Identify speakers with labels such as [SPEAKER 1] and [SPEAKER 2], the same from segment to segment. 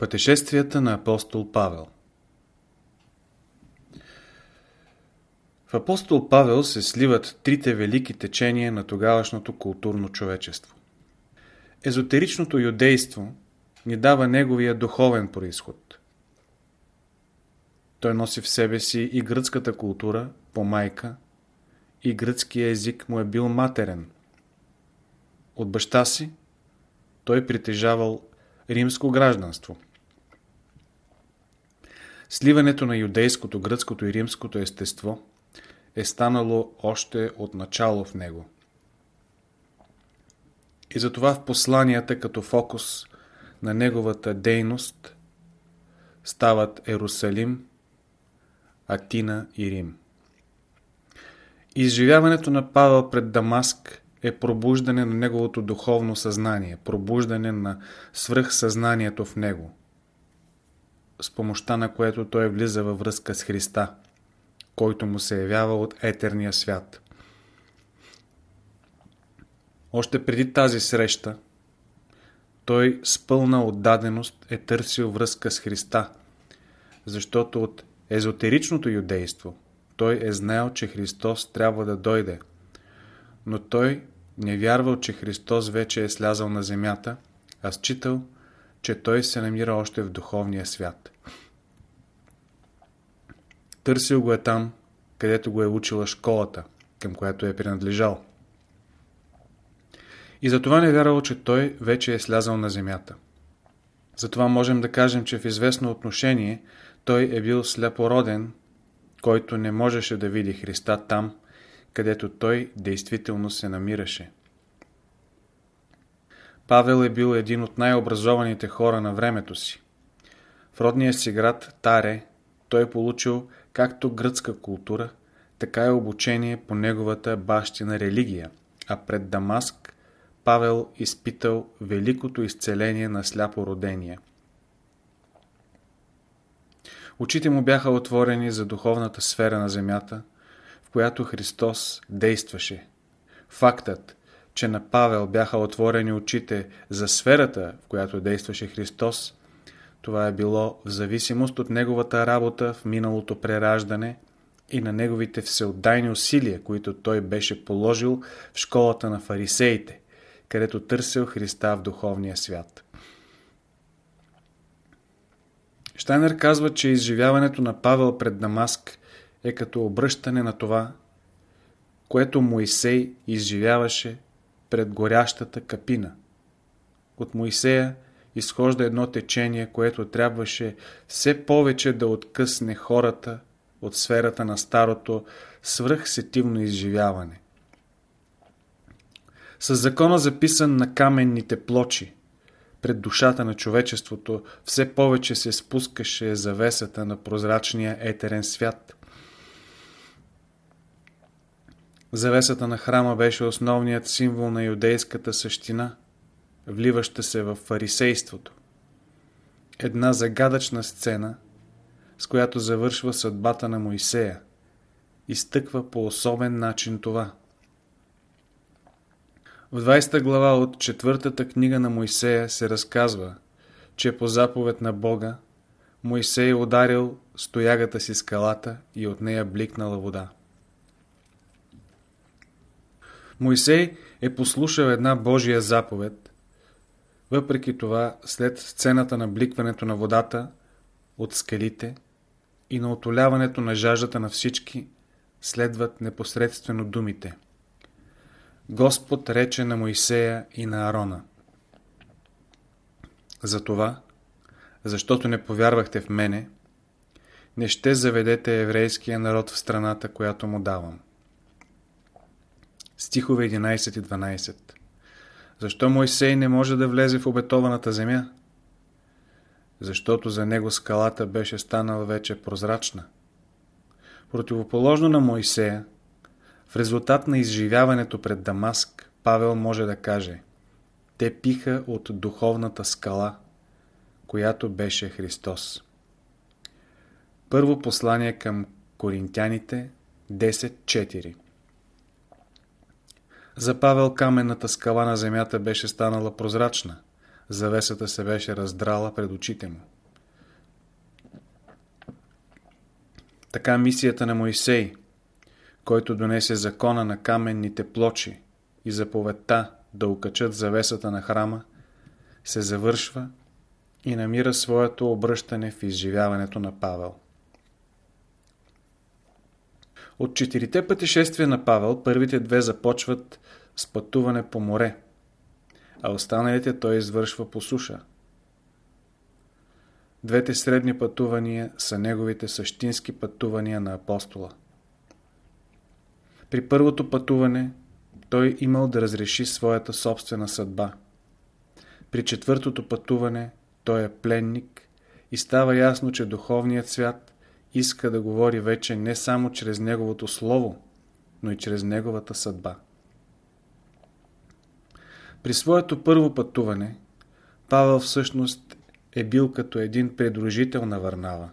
[SPEAKER 1] Пътешествията на апостол Павел В апостол Павел се сливат трите велики течения на тогавашното културно човечество. Езотеричното юдейство ни дава неговия духовен происход. Той носи в себе си и гръцката култура по майка, и гръцкия език му е бил матерен. От баща си той притежавал римско гражданство – Сливането на юдейското, гръцкото и римското естество е станало още от начало в него. И затова в посланията като фокус на неговата дейност стават Ерусалим, Атина и Рим. Изживяването на Павел пред Дамаск е пробуждане на неговото духовно съзнание, пробуждане на свръхсъзнанието в него – с помощта на което той влиза във връзка с Христа, който му се явява от етерния свят. Още преди тази среща, той с пълна отдаденост е търсил връзка с Христа, защото от езотеричното юдейство той е знаел, че Христос трябва да дойде, но той не вярвал, че Христос вече е слязал на земята, а считал, че той се намира още в духовния свят. Търсил го е там, където го е учила школата, към която е принадлежал. И затова не вярвал, че той вече е слязал на земята. Затова можем да кажем, че в известно отношение той е бил сляпороден, който не можеше да види Христа там, където той действително се намираше. Павел е бил един от най-образованите хора на времето си. В родния си град Таре той е получил както гръцка култура, така и обучение по неговата бащина религия, а пред Дамаск Павел изпитал великото изцеление на сляпородения. Очите му бяха отворени за духовната сфера на земята, в която Христос действаше. Фактът, че на Павел бяха отворени очите за сферата, в която действаше Христос, това е било в зависимост от неговата работа в миналото прераждане и на неговите всеотдайни усилия, които той беше положил в школата на фарисеите, където търсил Христа в духовния свят. Штайнер казва, че изживяването на Павел пред Дамаск е като обръщане на това, което Моисей изживяваше пред горящата капина. От Моисея изхожда едно течение, което трябваше все повече да откъсне хората от сферата на старото свръхсетивно изживяване. С закона записан на каменните плочи, пред душата на човечеството все повече се спускаше завесата на прозрачния етерен свят – Завесата на храма беше основният символ на юдейската същина, вливаща се в фарисейството. Една загадъчна сцена, с която завършва съдбата на Моисея, изтъква по особен начин това. В 20 глава от четвъртата книга на Моисея се разказва, че по заповед на Бога Моисей ударил стоягата си скалата и от нея бликнала вода. Моисей е послушал една Божия заповед. Въпреки това, след сцената на бликването на водата от скалите и на отоляването на жаждата на всички, следват непосредствено думите. Господ рече на Моисея и на Арона. Затова, защото не повярвахте в мене, не ще заведете еврейския народ в страната, която му давам стихове 11 и 12. Защо Мойсей не може да влезе в обетованата земя? Защото за него скалата беше станала вече прозрачна. Противоположно на Моисея, в резултат на изживяването пред Дамаск, Павел може да каже Те пиха от духовната скала, която беше Христос. Първо послание към Коринтяните 10.4 за Павел каменната скала на земята беше станала прозрачна, завесата се беше раздрала пред очите му. Така мисията на Моисей, който донесе закона на каменните плочи и заповедта да окачат завесата на храма, се завършва и намира своето обръщане в изживяването на Павел. От четирите пътешествия на Павел, първите две започват с пътуване по море, а останалите той извършва по суша. Двете средни пътувания са неговите същински пътувания на апостола. При първото пътуване той имал да разреши своята собствена съдба. При четвъртото пътуване той е пленник и става ясно, че духовният свят иска да говори вече не само чрез неговото слово, но и чрез неговата съдба. При своето първо пътуване Павел всъщност е бил като един придружител на Върнава.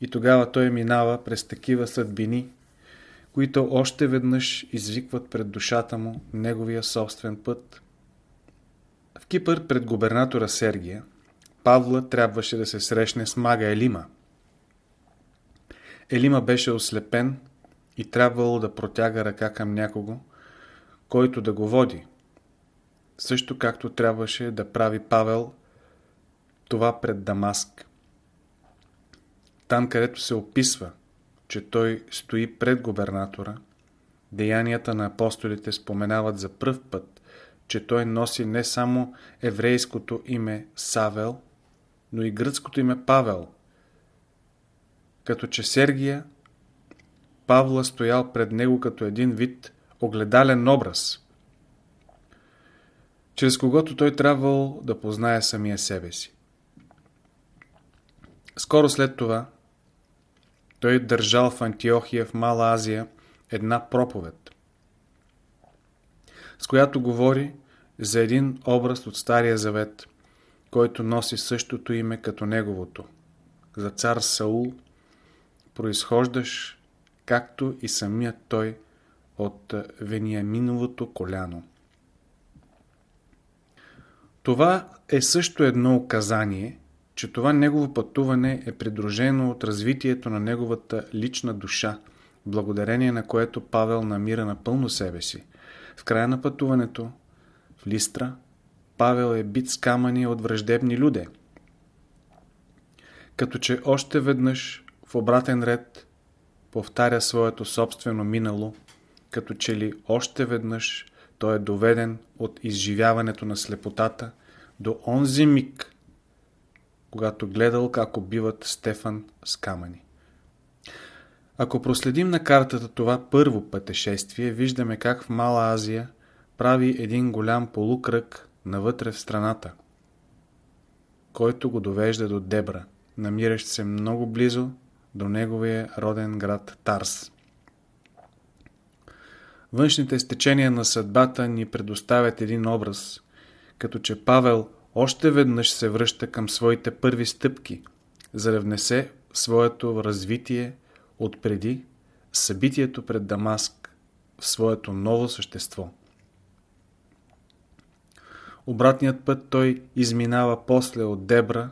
[SPEAKER 1] И тогава той минава през такива съдбини, които още веднъж извикват пред душата му неговия собствен път. В Кипър пред губернатора Сергия Павла трябваше да се срещне с мага Елима. Елима беше ослепен и трябвало да протяга ръка към някого, който да го води. Също както трябваше да прави Павел това пред Дамаск. Там, където се описва, че той стои пред губернатора, деянията на апостолите споменават за пръв път, че той носи не само еврейското име Савел, но и гръцкото име Павел. Като че Сергия, Павла стоял пред него като един вид огледален образ, чрез когото той трябвал да познае самия себе си. Скоро след това той държал в Антиохия в Мала Азия една проповед, с която говори за един образ от Стария Завет, който носи същото име като неговото, за цар Саул, произхождаш както и самият той от Вениаминовото коляно. Това е също едно указание, че това негово пътуване е придружено от развитието на неговата лична душа, благодарение на което Павел намира напълно себе си. В края на пътуването, в Листра, Павел е бит с камъни от враждебни люде. Като че още веднъж в обратен ред повтаря своето собствено минало, като че ли още веднъж той е доведен от изживяването на слепотата до онзи миг, когато гледал как убиват Стефан с камъни. Ако проследим на картата това първо пътешествие, виждаме как в Мала Азия прави един голям полукръг навътре в страната, който го довежда до Дебра, намиращ се много близо до неговия роден град Тарс. Външните стечения на съдбата ни предоставят един образ, като че Павел още веднъж се връща към своите първи стъпки, за да внесе своето развитие от преди събитието пред Дамаск в своето ново същество. Обратният път той изминава после от Дебра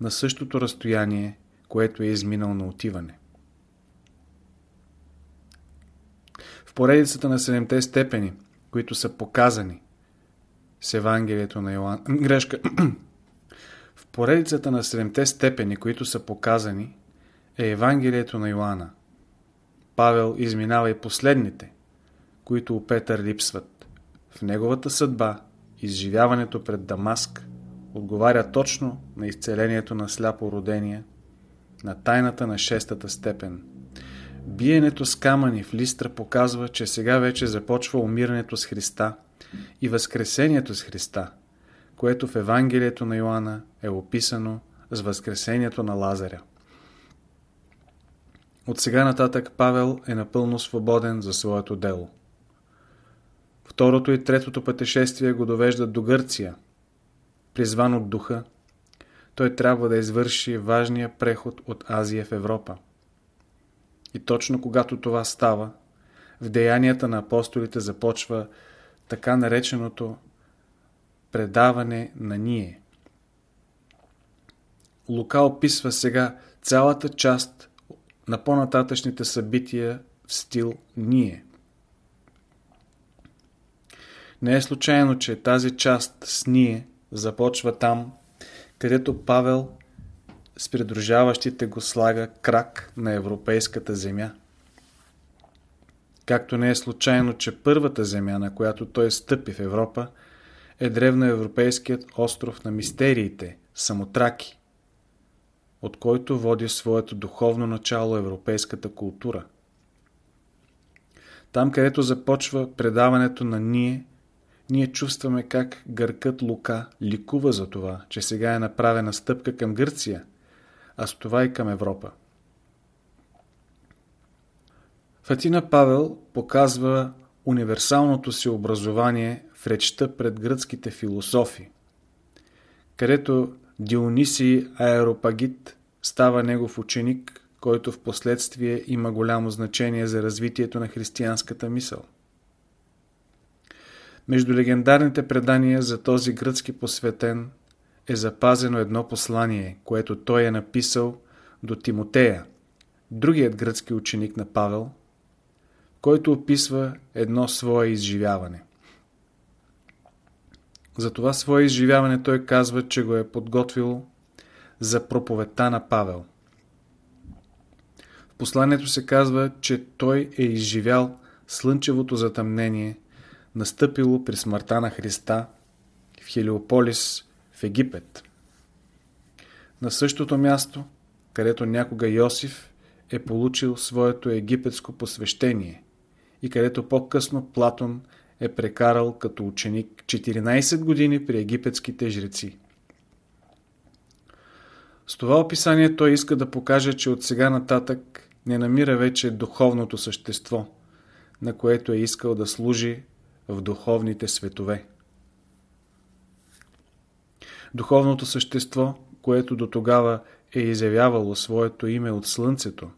[SPEAKER 1] на същото разстояние, което е изминал на отиване. В поредицата на седемте степени, които са показани с Евангелието на Йоанн... Грешка. В поредицата на седемте степени, които са показани, е Евангелието на Йоанна. Павел изминава и последните, които у Петър липсват. В неговата съдба изживяването пред Дамаск отговаря точно на изцелението на сляпо родения, на тайната на шестата степен. Биенето с камъни в листра показва, че сега вече започва умирането с Христа и възкресението с Христа, което в Евангелието на Йоанна е описано с възкресението на Лазаря. От сега нататък Павел е напълно свободен за своето дело. Второто и третото пътешествие го довеждат до Гърция. Призван от духа, той трябва да извърши важния преход от Азия в Европа. И точно когато това става, в деянията на апостолите започва така нареченото предаване на ние. Лука описва сега цялата част на по-нататъчните събития в стил ние. Не е случайно, че тази част с ние започва там, където Павел с придружаващите го слага крак на европейската земя. Както не е случайно, че първата земя, на която той стъпи в Европа, е древноевропейският остров на мистериите, Самотраки, от който води своето духовно начало европейската култура. Там, където започва предаването на ние, ние чувстваме как гъркът Лука ликува за това, че сега е направена стъпка към Гърция, а с това и към Европа. Фатина Павел показва универсалното си образование в речта пред гръцките философи, където Дионисий Аеропагит става негов ученик, който в последствие има голямо значение за развитието на християнската мисъл. Между легендарните предания за този гръцки посветен е запазено едно послание, което той е написал до Тимотея, другият гръцки ученик на Павел, който описва едно свое изживяване. За това свое изживяване той казва, че го е подготвил за проповедта на Павел. В посланието се казва, че той е изживял слънчевото затъмнение, настъпило при смъртта на Христа в Хелиополис в Египет. На същото място, където някога Йосиф е получил своето египетско посвещение и където по-късно Платон е прекарал като ученик 14 години при египетските жреци. С това описание той иска да покаже, че от сега нататък не намира вече духовното същество, на което е искал да служи в духовните светове. Духовното същество, което до тогава е изявявало своето име от Слънцето,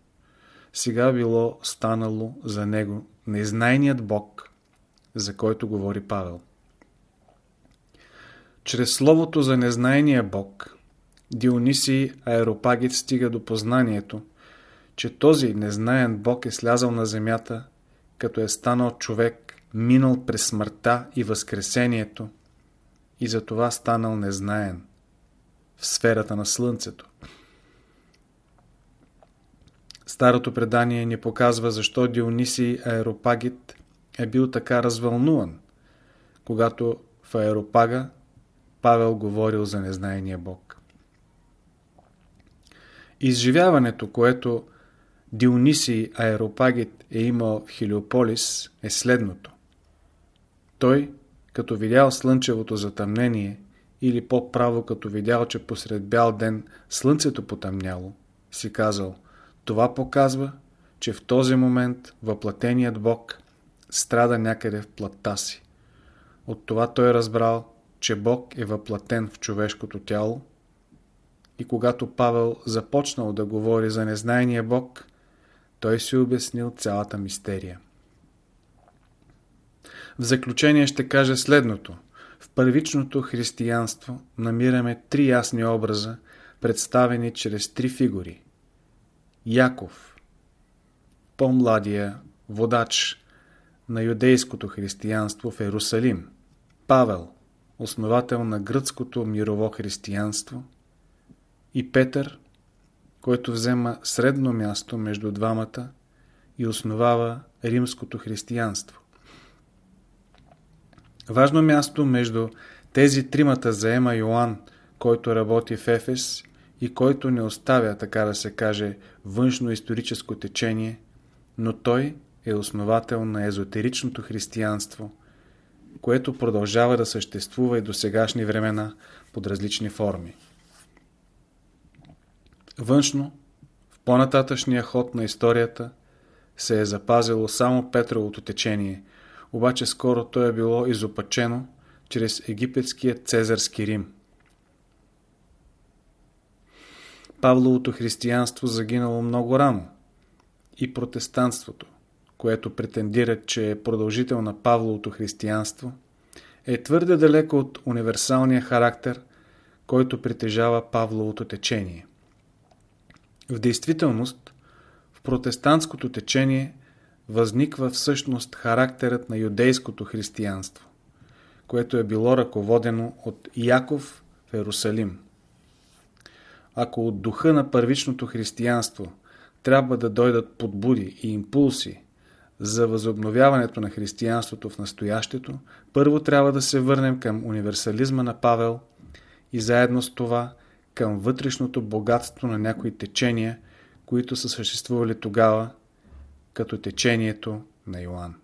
[SPEAKER 1] сега било станало за него незнайният Бог, за който говори Павел. Чрез словото за незнайния Бог, Дионисий Аеропагит стига до познанието, че този незнаен Бог е слязал на земята, като е станал човек, минал през смъртта и възкресението и затова станал незнаен в сферата на Слънцето. Старото предание ни показва защо Дионисий Аеропагит е бил така развълнуван, когато в Аеропага Павел говорил за незнайния Бог. Изживяването, което Дионисий Аеропагит е имал в Хелиополис е следното. Той, като видял слънчевото затъмнение, или по-право като видял, че посред бял ден слънцето потъмняло, си казал, това показва, че в този момент въплатеният Бог страда някъде в плътта си. От това той разбрал, че Бог е въплатен в човешкото тяло и когато Павел започнал да говори за незнайния Бог, той си обяснил цялата мистерия. В заключение ще кажа следното. В първичното християнство намираме три ясни образа, представени чрез три фигури. Яков, по-младия водач на юдейското християнство в Ерусалим, Павел, основател на гръцкото мирово християнство, и Петър, който взема средно място между двамата и основава римското християнство. Важно място между тези тримата заема Йоанн, който работи в Ефес и който не оставя, така да се каже, външно историческо течение, но той е основател на езотеричното християнство, което продължава да съществува и до сегашни времена под различни форми. Външно, в по-нататъчния ход на историята, се е запазило само Петровото течение – обаче скоро то е било изопачено чрез египетския цезарски Рим. Павловото християнство загинало много рано и протестантството, което претендира, че е продължител на Павловото християнство, е твърде далеко от универсалния характер, който притежава Павловото течение. В действителност, в протестантското течение възниква всъщност характерът на юдейското християнство, което е било ръководено от Яков в Ерусалим. Ако от духа на първичното християнство трябва да дойдат подбуди и импулси за възобновяването на християнството в настоящето, първо трябва да се върнем към универсализма на Павел и заедно с това към вътрешното богатство на някои течения, които са съществували тогава, като течението на Йоанн.